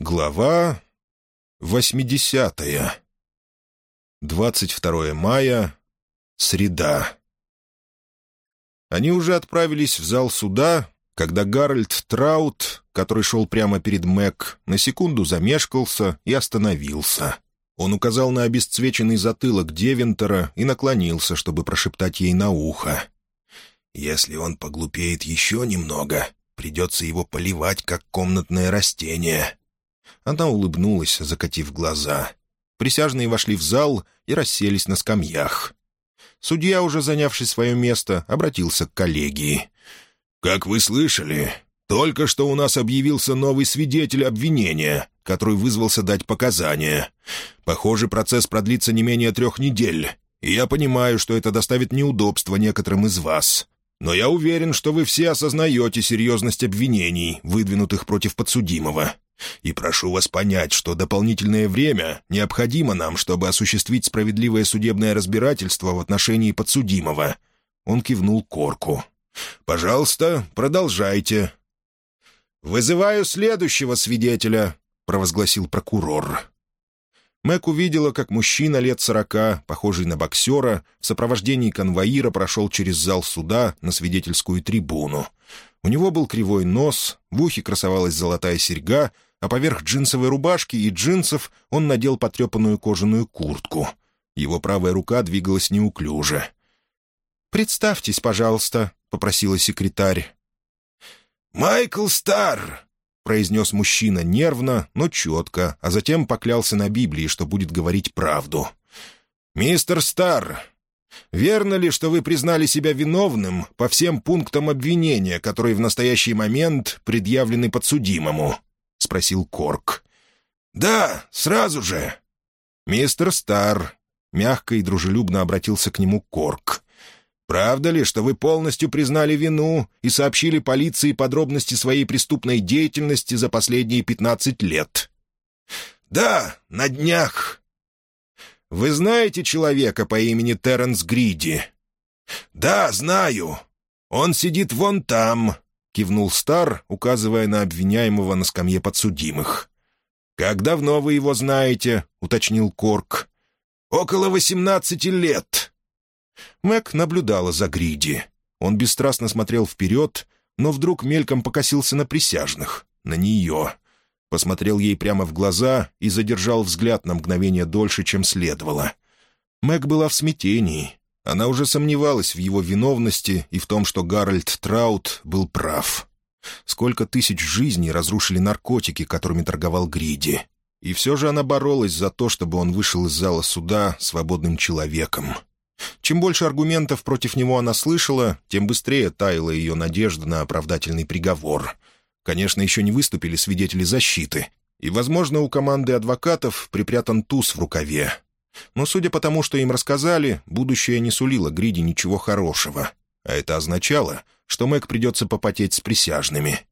Глава восьмидесятая. 22 мая. Среда. Они уже отправились в зал суда, когда Гарольд Траут, который шел прямо перед Мэг, на секунду замешкался и остановился. Он указал на обесцвеченный затылок Девентера и наклонился, чтобы прошептать ей на ухо. «Если он поглупеет еще немного, придется его поливать, как комнатное растение». Она улыбнулась, закатив глаза. Присяжные вошли в зал и расселись на скамьях. Судья, уже занявший свое место, обратился к коллегии. «Как вы слышали, только что у нас объявился новый свидетель обвинения, который вызвался дать показания. Похоже, процесс продлится не менее трех недель, и я понимаю, что это доставит неудобства некоторым из вас. Но я уверен, что вы все осознаете серьезность обвинений, выдвинутых против подсудимого. И прошу вас понять, что дополнительное время необходимо нам, чтобы осуществить справедливое судебное разбирательство в отношении подсудимого». Он кивнул Корку. «Пожалуйста, продолжайте». «Вызываю следующего свидетеля», — провозгласил прокурор. Мэг увидела, как мужчина лет сорока, похожий на боксера, в сопровождении конвоира прошел через зал суда на свидетельскую трибуну. У него был кривой нос, в ухе красовалась золотая серьга, а поверх джинсовой рубашки и джинсов он надел потрепанную кожаную куртку. Его правая рука двигалась неуклюже. «Представьтесь, пожалуйста», — попросила секретарь. «Майкл Стар», — произнес мужчина нервно, но четко, а затем поклялся на Библии, что будет говорить правду. «Мистер Стар, верно ли, что вы признали себя виновным по всем пунктам обвинения, которые в настоящий момент предъявлены подсудимому?» — спросил Корк. «Да, сразу же». «Мистер Стар», — мягко и дружелюбно обратился к нему Корк. «Правда ли, что вы полностью признали вину и сообщили полиции подробности своей преступной деятельности за последние пятнадцать лет?» «Да, на днях». «Вы знаете человека по имени Терренс Гриди?» «Да, знаю. Он сидит вон там, — кивнул Стар, указывая на обвиняемого на скамье подсудимых. «Как давно вы его знаете?» — уточнил Корк. «Около восемнадцати лет». Мэг наблюдала за Гриди. Он бесстрастно смотрел вперед, но вдруг мельком покосился на присяжных, на нее. Посмотрел ей прямо в глаза и задержал взгляд на мгновение дольше, чем следовало. Мэг была в смятении. Она уже сомневалась в его виновности и в том, что Гарольд Траут был прав. Сколько тысяч жизней разрушили наркотики, которыми торговал Гриди. И все же она боролась за то, чтобы он вышел из зала суда свободным человеком. Чем больше аргументов против него она слышала, тем быстрее таяла ее надежда на оправдательный приговор. Конечно, еще не выступили свидетели защиты, и, возможно, у команды адвокатов припрятан туз в рукаве. Но, судя по тому, что им рассказали, будущее не сулило Гриди ничего хорошего. А это означало, что Мэг придется попотеть с присяжными.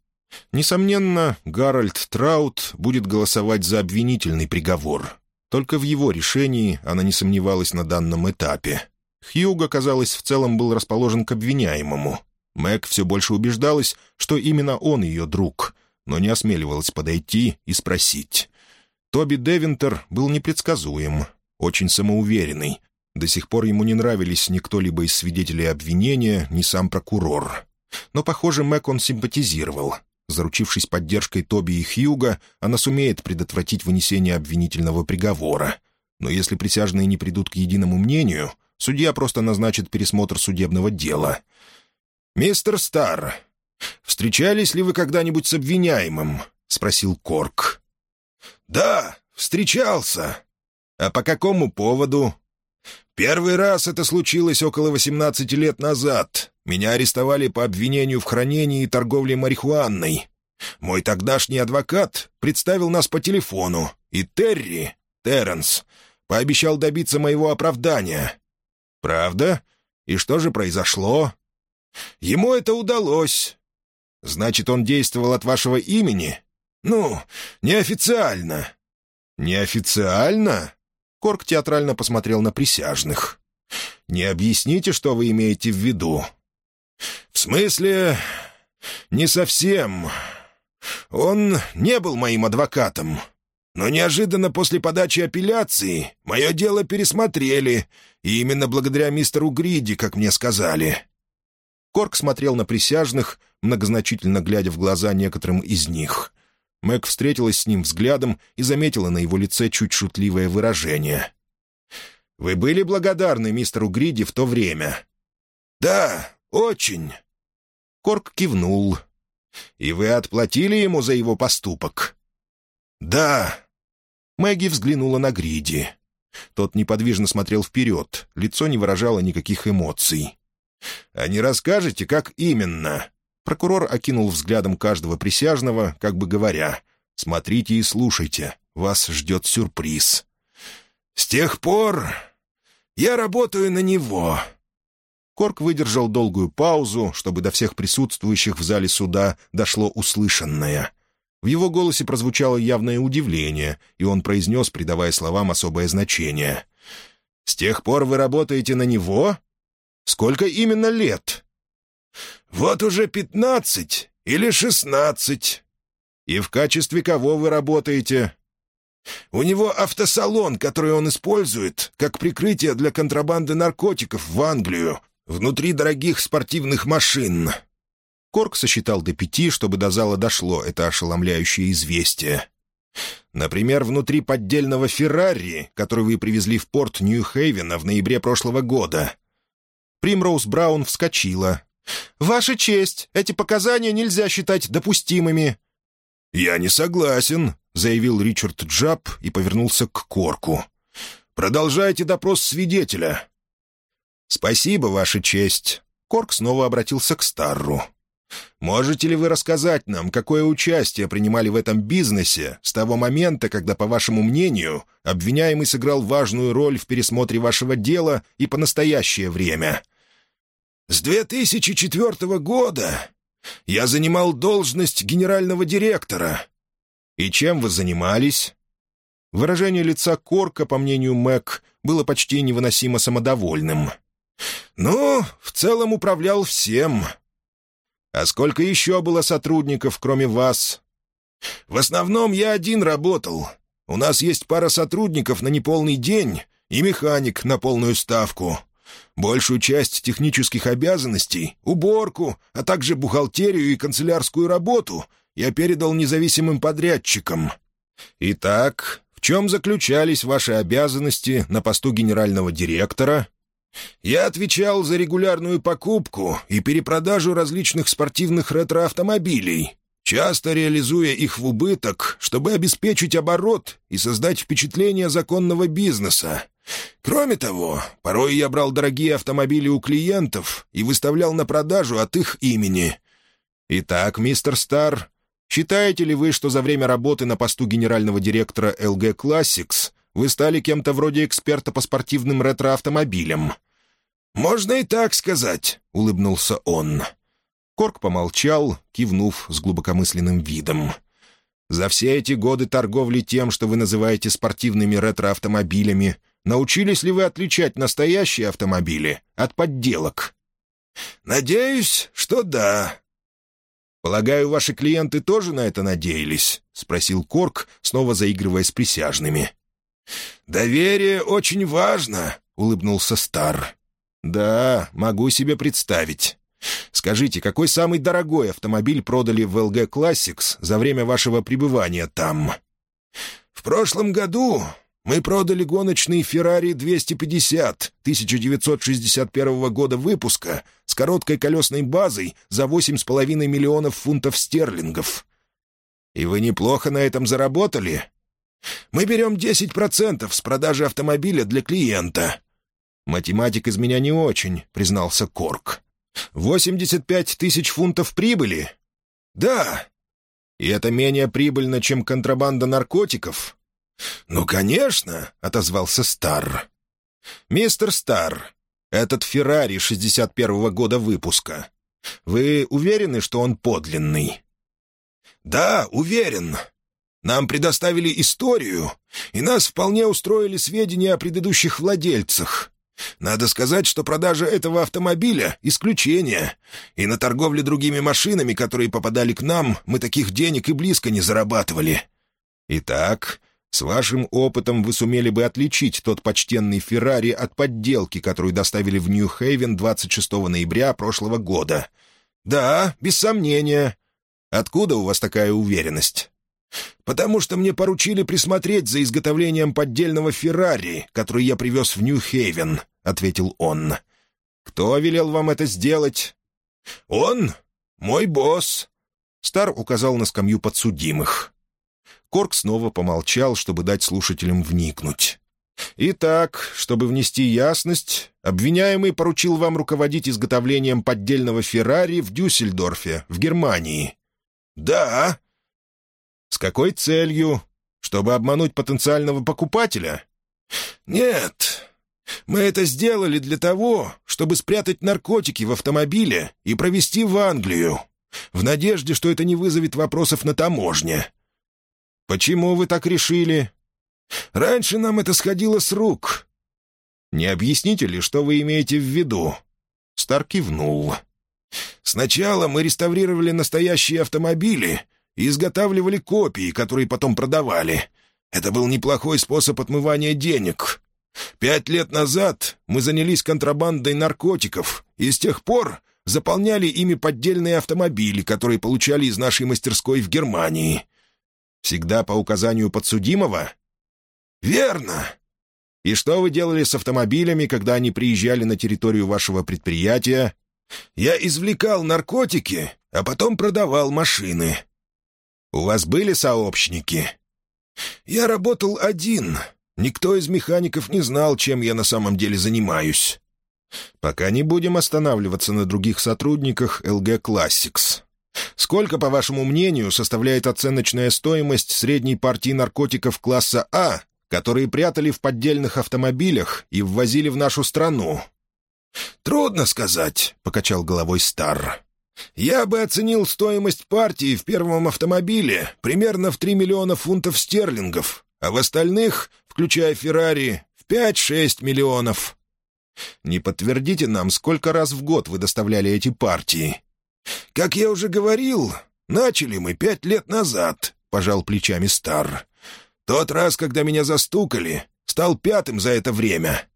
Несомненно, Гарольд Траут будет голосовать за обвинительный приговор. Только в его решении она не сомневалась на данном этапе. Хьюго, казалось, в целом был расположен к обвиняемому. Мэг все больше убеждалась, что именно он ее друг, но не осмеливалась подойти и спросить. Тоби Девинтер был непредсказуем, очень самоуверенный. До сих пор ему не нравились ни кто-либо из свидетелей обвинения, ни сам прокурор. Но, похоже, Мэг он симпатизировал. Заручившись поддержкой Тоби и Хьюга, она сумеет предотвратить вынесение обвинительного приговора. Но если присяжные не придут к единому мнению, судья просто назначит пересмотр судебного дела. «Мистер Стар, встречались ли вы когда-нибудь с обвиняемым?» — спросил Корк. «Да, встречался», «А по какому поводу?» «Первый раз это случилось около 18 лет назад. Меня арестовали по обвинению в хранении и торговле марихуаной. Мой тогдашний адвокат представил нас по телефону, и Терри, Терренс, пообещал добиться моего оправдания. Правда? И что же произошло? Ему это удалось. Значит, он действовал от вашего имени? Ну, неофициально. Неофициально? Корк театрально посмотрел на присяжных. «Не объясните, что вы имеете в виду?» «В смысле, не совсем. Он не был моим адвокатом. Но неожиданно после подачи апелляции мое дело пересмотрели, и именно благодаря мистеру Гриди, как мне сказали». Корк смотрел на присяжных, многозначительно глядя в глаза некоторым из них. Мэг встретилась с ним взглядом и заметила на его лице чуть шутливое выражение. «Вы были благодарны мистеру Гриди в то время?» «Да, очень». Корк кивнул. «И вы отплатили ему за его поступок?» «Да». Мэгги взглянула на Гриди. Тот неподвижно смотрел вперед, лицо не выражало никаких эмоций. «А не расскажете, как именно?» Прокурор окинул взглядом каждого присяжного, как бы говоря, «Смотрите и слушайте, вас ждет сюрприз». «С тех пор я работаю на него». Корк выдержал долгую паузу, чтобы до всех присутствующих в зале суда дошло услышанное. В его голосе прозвучало явное удивление, и он произнес, придавая словам особое значение. «С тех пор вы работаете на него? Сколько именно лет?» «Вот уже пятнадцать или шестнадцать». «И в качестве кого вы работаете?» «У него автосалон, который он использует как прикрытие для контрабанды наркотиков в Англию, внутри дорогих спортивных машин». Корк сосчитал до пяти, чтобы до зала дошло это ошеломляющее известие. Например, внутри поддельного «Феррари», который вы привезли в порт Нью-Хейвена в ноябре прошлого года. Примроуз Браун вскочила. «Ваша честь, эти показания нельзя считать допустимыми». «Я не согласен», — заявил Ричард Джаб и повернулся к Корку. «Продолжайте допрос свидетеля». «Спасибо, Ваша честь». Корк снова обратился к Старру. «Можете ли вы рассказать нам, какое участие принимали в этом бизнесе с того момента, когда, по вашему мнению, обвиняемый сыграл важную роль в пересмотре вашего дела и по настоящее время?» «С 2004 года я занимал должность генерального директора». «И чем вы занимались?» Выражение лица Корка, по мнению Мэг, было почти невыносимо самодовольным. «Ну, в целом управлял всем. А сколько еще было сотрудников, кроме вас?» «В основном я один работал. У нас есть пара сотрудников на неполный день и механик на полную ставку. Большую часть технических обязанностей, уборку, а также бухгалтерию и канцелярскую работу я передал независимым подрядчикам. Итак, в чем заключались ваши обязанности на посту генерального директора?» Я отвечал за регулярную покупку и перепродажу различных спортивных ретроавтомобилей, часто реализуя их в убыток, чтобы обеспечить оборот и создать впечатление законного бизнеса. Кроме того, порой я брал дорогие автомобили у клиентов и выставлял на продажу от их имени. Итак, мистер Стар, считаете ли вы, что за время работы на посту генерального директора LG Classics вы стали кем-то вроде эксперта по спортивным ретроавтомобилям?» «Можно и так сказать», — улыбнулся он. Корк помолчал, кивнув с глубокомысленным видом. «За все эти годы торговли тем, что вы называете спортивными ретроавтомобилями, научились ли вы отличать настоящие автомобили от подделок?» «Надеюсь, что да». «Полагаю, ваши клиенты тоже на это надеялись?» — спросил Корк, снова заигрывая с присяжными. «Доверие очень важно», — улыбнулся Стар. «Да, могу себе представить. Скажите, какой самый дорогой автомобиль продали в LG Classics за время вашего пребывания там?» «В прошлом году мы продали гоночный Ferrari 250 1961 года выпуска с короткой колесной базой за 8,5 миллионов фунтов стерлингов. И вы неплохо на этом заработали?» «Мы берем 10% с продажи автомобиля для клиента. «Математик из меня не очень», — признался Корк. «Восемьдесят пять тысяч фунтов прибыли?» «Да». «И это менее прибыльно, чем контрабанда наркотиков?» «Ну, конечно», — отозвался Стар. «Мистер Стар, этот Феррари 61-го года выпуска. Вы уверены, что он подлинный?» «Да, уверен. Нам предоставили историю, и нас вполне устроили сведения о предыдущих владельцах. Надо сказать, что продажа этого автомобиля — исключение. И на торговле другими машинами, которые попадали к нам, мы таких денег и близко не зарабатывали. Итак, с вашим опытом вы сумели бы отличить тот почтенный «Феррари» от подделки, которую доставили в Нью-Хейвен 26 ноября прошлого года. Да, без сомнения. Откуда у вас такая уверенность? «Потому что мне поручили присмотреть за изготовлением поддельного «Феррари», который я привез в Нью-Хейвен», — ответил он. «Кто велел вам это сделать?» «Он? Мой босс». Стар указал на скамью подсудимых. Корк снова помолчал, чтобы дать слушателям вникнуть. «Итак, чтобы внести ясность, обвиняемый поручил вам руководить изготовлением поддельного «Феррари» в Дюссельдорфе, в Германии». «Да», с какой целью? Чтобы обмануть потенциального покупателя? Нет. Мы это сделали для того, чтобы спрятать наркотики в автомобиле и провести в Англию, в надежде, что это не вызовет вопросов на таможне. Почему вы так решили? Раньше нам это сходило с рук. Не объясните ли, что вы имеете в виду? Стар кивнул. Сначала мы реставрировали настоящие автомобили и изготавливали копии, которые потом продавали. Это был неплохой способ отмывания денег. Пять лет назад мы занялись контрабандой наркотиков, и с тех пор заполняли ими поддельные автомобили, которые получали из нашей мастерской в Германии. Всегда по указанию подсудимого? Верно. И что вы делали с автомобилями, когда они приезжали на территорию вашего предприятия? Я извлекал наркотики, а потом продавал машины. «У вас были сообщники?» «Я работал один. Никто из механиков не знал, чем я на самом деле занимаюсь». «Пока не будем останавливаться на других сотрудниках LG Classics. Сколько, по вашему мнению, составляет оценочная стоимость средней партии наркотиков класса А, которые прятали в поддельных автомобилях и ввозили в нашу страну?» «Трудно сказать», — покачал головой Стар. Я бы оценил стоимость партии в первом автомобиле примерно в 3 миллиона фунтов стерлингов, а в остальных, включая «Феррари», в 5-6 миллионов. Не подтвердите нам, сколько раз в год вы доставляли эти партии? Как я уже говорил, начали мы пять лет назад, — пожал плечами Стар. Тот раз, когда меня застукали, стал пятым за это время.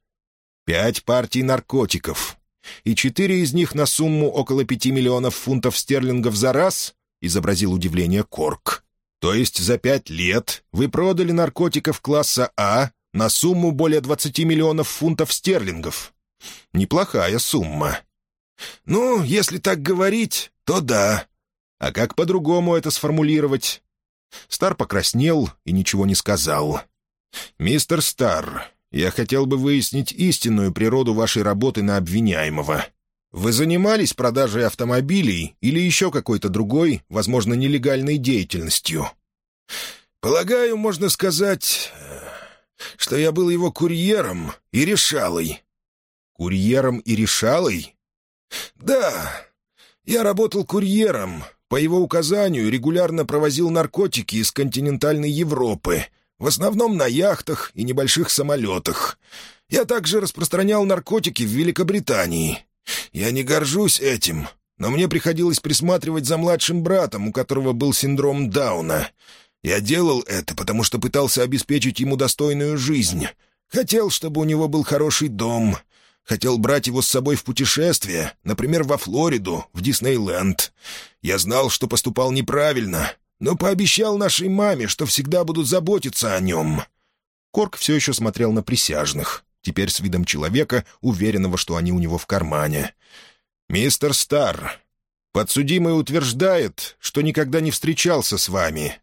Пять партий наркотиков и четыре из них на сумму около пяти миллионов фунтов стерлингов за раз?» — изобразил удивление Корк. «То есть за пять лет вы продали наркотиков класса А на сумму более двадцати миллионов фунтов стерлингов? Неплохая сумма». «Ну, если так говорить, то да». «А как по-другому это сформулировать?» Стар покраснел и ничего не сказал. «Мистер Стар, я хотел бы выяснить истинную природу вашей работы на обвиняемого. Вы занимались продажей автомобилей или еще какой-то другой, возможно, нелегальной деятельностью?» «Полагаю, можно сказать, что я был его курьером и решалой». «Курьером и решалой?» «Да, я работал курьером. По его указанию регулярно провозил наркотики из континентальной Европы» В основном на яхтах и небольших самолетах. Я также распространял наркотики в Великобритании. Я не горжусь этим, но мне приходилось присматривать за младшим братом, у которого был синдром Дауна. Я делал это, потому что пытался обеспечить ему достойную жизнь. Хотел, чтобы у него был хороший дом. Хотел брать его с собой в путешествие, например, во Флориду, в Диснейленд. Я знал, что поступал неправильно, но пообещал нашей маме, что всегда буду заботиться о нем». Корк все еще смотрел на присяжных, теперь с видом человека, уверенного, что они у него в кармане. «Мистер Стар, подсудимый утверждает, что никогда не встречался с вами.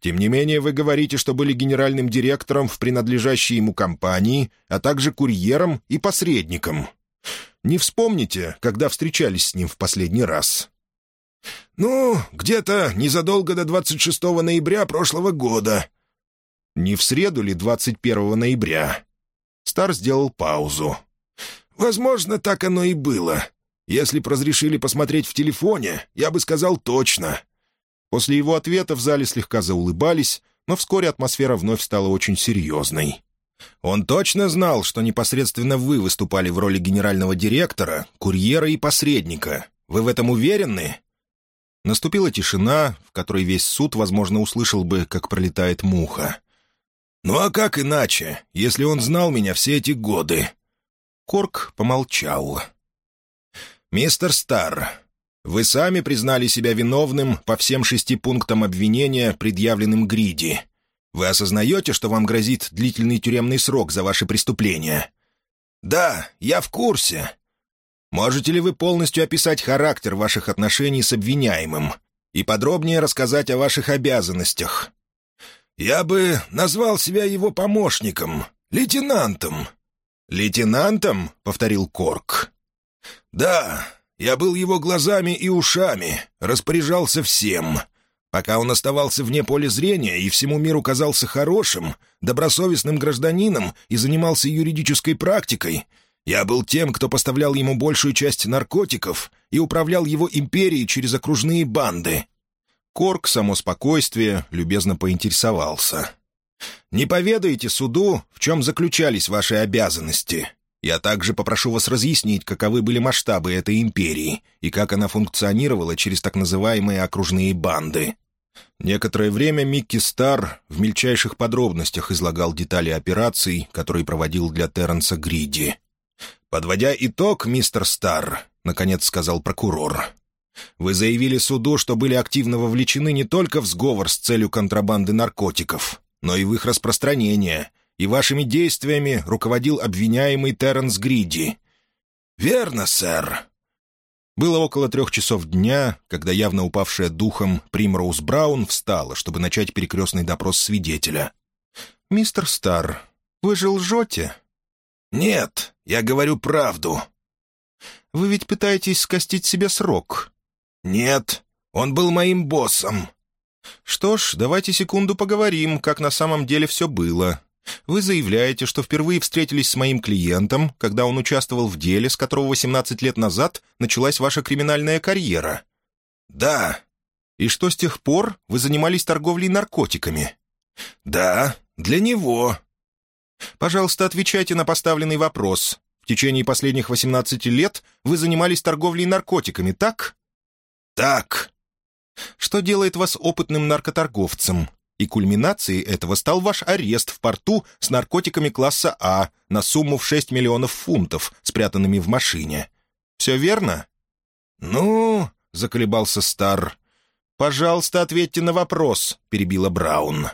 Тем не менее, вы говорите, что были генеральным директором в принадлежащей ему компании, а также курьером и посредником. Не вспомните, когда встречались с ним в последний раз?» «Ну, где-то незадолго до 26 ноября прошлого года». «Не в среду ли 21 ноября?» Стар сделал паузу. «Возможно, так оно и было. Если б разрешили посмотреть в телефоне, я бы сказал точно». После его ответа в зале слегка заулыбались, но вскоре атмосфера вновь стала очень серьезной. Он точно знал, что непосредственно вы выступали в роли генерального директора, курьера и посредника. Вы в этом уверены?» Наступила тишина, в которой весь суд, возможно, услышал бы, как пролетает муха. «Ну а как иначе, если он знал меня все эти годы?» Корк помолчал. «Мистер Старр, вы сами признали себя виновным по всем шести пунктам обвинения, предъявленным Гриди. Вы осознаете, что вам грозит длительный тюремный срок за ваши преступления?» «Да, я в курсе». «Можете ли вы полностью описать характер ваших отношений с обвиняемым и подробнее рассказать о ваших обязанностях?» «Я бы назвал себя его помощником, лейтенантом». «Лейтенантом?» — повторил Корк. «Да, я был его глазами и ушами, распоряжался всем. Пока он оставался вне поля зрения и всему миру казался хорошим, добросовестным гражданином и занимался юридической практикой, я был тем, кто поставлял ему большую часть наркотиков и управлял его империей через окружные банды». Корк, само спокойствие, любезно поинтересовался. «Не поведаете суду, в чем заключались ваши обязанности? Я также попрошу вас разъяснить, каковы были масштабы этой империи и как она функционировала через так называемые окружные банды». Некоторое время Микки Стар в мельчайших подробностях излагал детали операций, которые проводил для Терренса Гриди. «Подводя итог, мистер Стар», — наконец сказал прокурор, — «вы заявили суду, что были активно вовлечены не только в сговор с целью контрабанды наркотиков, но и в их распространение, и вашими действиями руководил обвиняемый Терренс Гриди». «Верно, сэр». Было около трех часов дня, когда явно упавшая духом Примроуз Браун встала, чтобы начать перекрестный допрос свидетеля. «Мистер Стар, вы же лжете?» «Нет, я говорю правду». «Вы ведь пытаетесь скостить себе срок?» «Нет, он был моим боссом». «Что ж, давайте секунду поговорим, как на самом деле все было. Вы заявляете, что впервые встретились с моим клиентом, когда он участвовал в деле, с которого 18 лет назад началась ваша криминальная карьера». «Да». «И что с тех пор вы занимались торговлей наркотиками?» «Да, для него». «Пожалуйста, отвечайте на поставленный вопрос. В течение последних 18 лет вы занимались торговлей наркотиками, так?» «Так». «Что делает вас опытным наркоторговцем?» И кульминацией этого стал ваш арест в порту с наркотиками класса А на сумму в 6 миллионов фунтов, спрятанными в машине. Все верно?» «Ну...» — заколебался Стар. «Пожалуйста, ответьте на вопрос», — перебила Браун.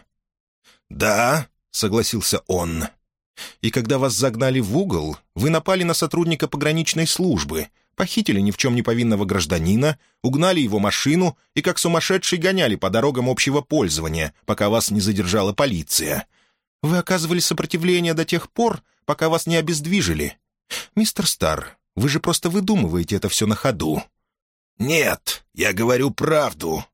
«Да», — согласился он. «И когда вас загнали в угол, вы напали на сотрудника пограничной службы, похитили ни в чем не повинного гражданина, угнали его машину и как сумасшедший гоняли по дорогам общего пользования, пока вас не задержала полиция. Вы оказывали сопротивление до тех пор, пока вас не обездвижили. Мистер Стар, вы же просто выдумываете это все на ходу». «Нет, я говорю правду».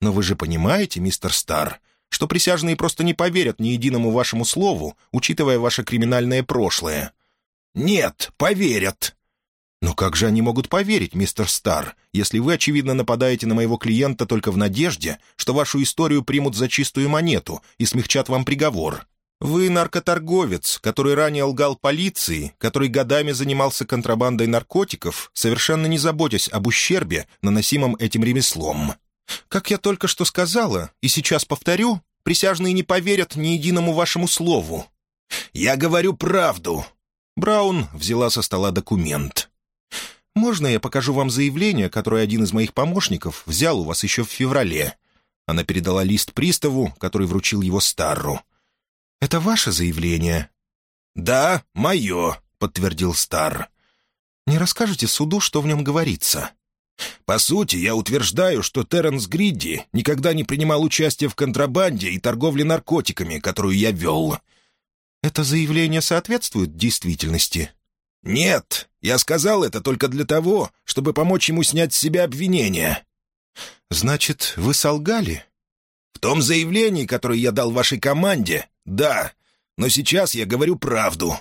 «Но вы же понимаете, мистер Стар, что присяжные просто не поверят ни единому вашему слову, учитывая ваше криминальное прошлое». «Нет, поверят», «Но как же они могут поверить, мистер Стар, если вы, очевидно, нападаете на моего клиента только в надежде, что вашу историю примут за чистую монету и смягчат вам приговор? Вы наркоторговец, который ранее лгал полиции, который годами занимался контрабандой наркотиков, совершенно не заботясь об ущербе, наносимом этим ремеслом. Как я только что сказала, и сейчас повторю, присяжные не поверят ни единому вашему слову». «Я говорю правду». Браун взяла со стола документ. «Можно я покажу вам заявление, которое один из моих помощников взял у вас еще в феврале?» Она передала лист приставу, который вручил его Старру. «Это ваше заявление?» «Да, мое», — подтвердил Стар. «Не расскажете суду, что в нем говорится?» «По сути, я утверждаю, что Терренс Гридди никогда не принимал участие в контрабанде и торговле наркотиками, которую я вел». «Это заявление соответствует действительности?» «Нет, я сказал это только для того, чтобы помочь ему снять с себя обвинения». «Значит, вы солгали?» «В том заявлении, которое я дал вашей команде, да. Но сейчас я говорю правду».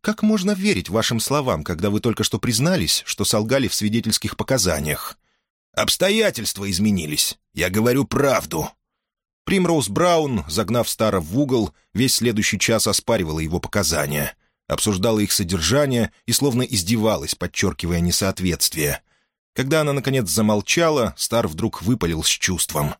«Как можно верить вашим словам, когда вы только что признались, что солгали в свидетельских показаниях?» «Обстоятельства изменились. Я говорю правду». Примроуз Браун, загнав Стара в угол, весь следующий час оспаривала его показания. Обсуждала их содержание и словно издевалась, подчеркивая несоответствие. Когда она, наконец, замолчала, Стар вдруг выпалил с чувством.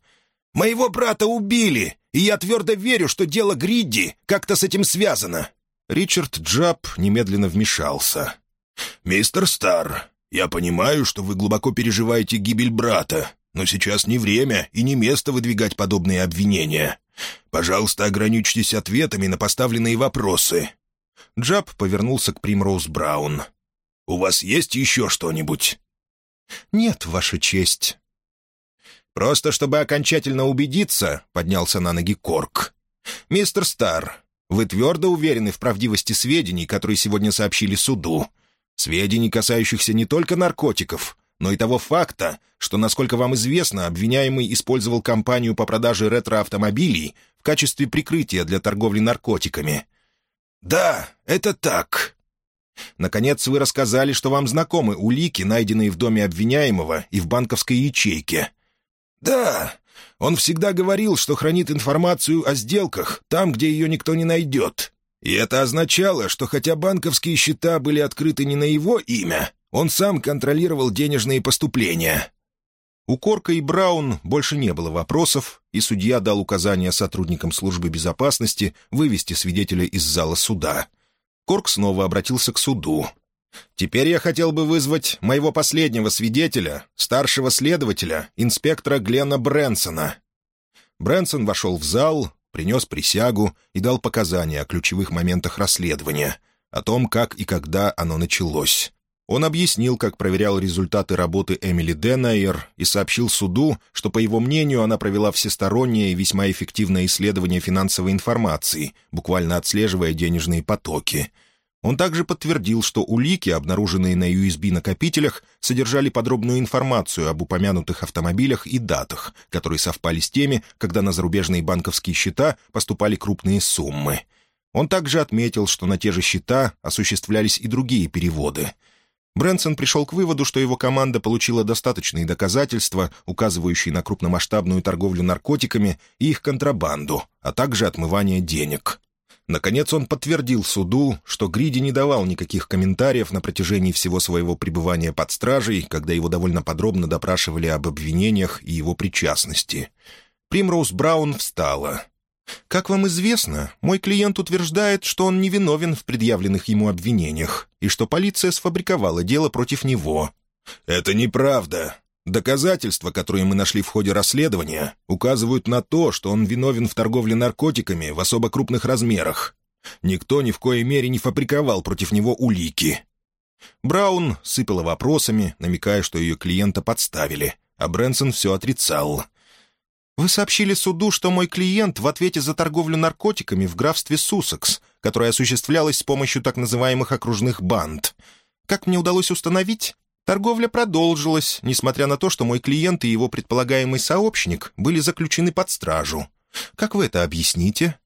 «Моего брата убили, и я твердо верю, что дело Гридди как-то с этим связано». Ричард Джаб немедленно вмешался. «Мистер Стар, я понимаю, что вы глубоко переживаете гибель брата, но сейчас не время и не место выдвигать подобные обвинения. Пожалуйста, ограничьтесь ответами на поставленные вопросы». Джаб повернулся к Примроуз Браун. «У вас есть еще что-нибудь?» «Нет, Ваша честь». «Просто чтобы окончательно убедиться», — поднялся на ноги Корк. «Мистер Стар, вы твердо уверены в правдивости сведений, которые сегодня сообщили суду? Сведений, касающихся не только наркотиков, но и того факта, что, насколько вам известно, обвиняемый использовал компанию по продаже ретроавтомобилей в качестве прикрытия для торговли наркотиками. «Да, это так». Наконец, вы рассказали, что вам знакомы улики, найденные в доме обвиняемого и в банковской ячейке. «Да, он всегда говорил, что хранит информацию о сделках там, где ее никто не найдет. И это означало, что хотя банковские счета были открыты не на его имя, он сам контролировал денежные поступления. У Корка и Браун больше не было вопросов, и судья дал указание сотрудникам службы безопасности вывести свидетеля из зала суда. Корк снова обратился к суду. «Теперь я хотел бы вызвать моего последнего свидетеля, старшего следователя, инспектора Глена Брэнсона». Брэнсон вошел в зал, принес присягу и дал показания о ключевых моментах расследования, о том, как и когда оно началось. Он объяснил, как проверял результаты работы Эмили Денайер и сообщил суду, что, по его мнению, она провела всестороннее и весьма эффективное исследование финансовой информации, буквально отслеживая денежные потоки — он также подтвердил, что улики, обнаруженные на USB-накопителях, содержали подробную информацию об упомянутых автомобилях и датах, которые совпали с теми, когда на зарубежные банковские счета поступали крупные суммы. Он также отметил, что на те же счета осуществлялись и другие переводы. Брэнсон пришел к выводу, что его команда получила достаточные доказательства, указывающие на крупномасштабную торговлю наркотиками и их контрабанду, а также отмывание денег. Наконец он подтвердил суду, что Гриди не давал никаких комментариев на протяжении всего своего пребывания под стражей, когда его довольно подробно допрашивали об обвинениях и его причастности. Примроуз Браун встала. «Как вам известно, мой клиент утверждает, что он невиновен в предъявленных ему обвинениях и что полиция сфабриковала дело против него». «Это неправда», Доказательства, которые мы нашли в ходе расследования, указывают на то, что он виновен в торговле наркотиками в особо крупных размерах. Никто ни в коей мере не фабриковал против него улики. Браун сыпала вопросами, намекая, что ее клиента подставили, а Брэнсон все отрицал. «Вы сообщили суду, что мой клиент в ответе за торговлю наркотиками в графстве Суссекс, которая осуществлялась с помощью так называемых окружных банд. Как мне удалось установить, Торговля продолжилась, несмотря на то, что мой клиент и его предполагаемый сообщник были заключены под стражу. Как вы это объясните?»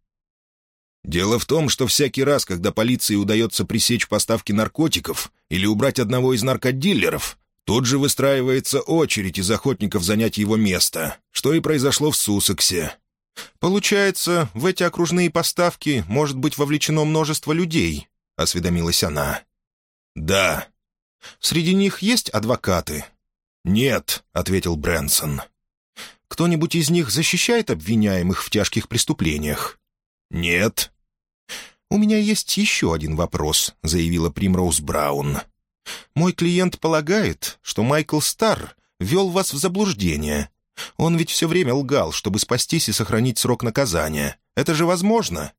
«Дело в том, что всякий раз, когда полиции удается пресечь поставки наркотиков или убрать одного из наркодиллеров, тут же выстраивается очередь из охотников занять его место, что и произошло в Сусексе. Получается, в эти окружные поставки может быть вовлечено множество людей», — осведомилась она. «Да», Среди них есть адвокаты?» «Нет», — ответил Брэнсон. «Кто-нибудь из них защищает обвиняемых в тяжких преступлениях?» «Нет». «У меня есть еще один вопрос», — заявила Примроуз Браун. «Мой клиент полагает, что Майкл Старр вел вас в заблуждение. Он ведь все время лгал, чтобы спастись и сохранить срок наказания. Это же возможно?»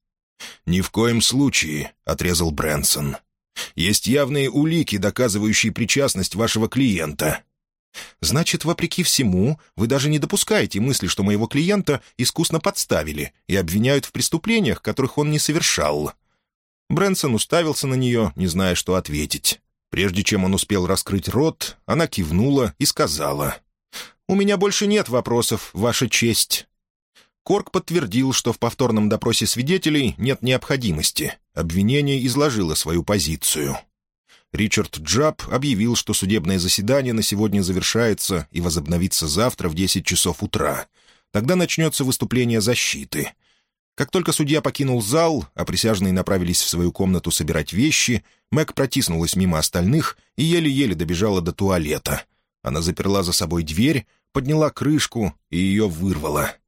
«Ни в коем случае», — отрезал Брэнсон. Есть явные улики, доказывающие причастность вашего клиента». «Значит, вопреки всему, вы даже не допускаете мысли, что моего клиента искусно подставили и обвиняют в преступлениях, которых он не совершал». Брэнсон уставился на нее, не зная, что ответить. Прежде чем он успел раскрыть рот, она кивнула и сказала. «У меня больше нет вопросов, Ваша честь». Корк подтвердил, что в повторном допросе свидетелей нет необходимости. Обвинение изложило свою позицию. Ричард Джаб объявил, что судебное заседание на сегодня завершается и возобновится завтра в 10 часов утра. Тогда начнется выступление защиты. Как только судья покинул зал, а присяжные направились в свою комнату собирать вещи, Мэг протиснулась мимо остальных и еле-еле добежала до туалета. Она заперла за собой дверь, подняла крышку и ее вырвала —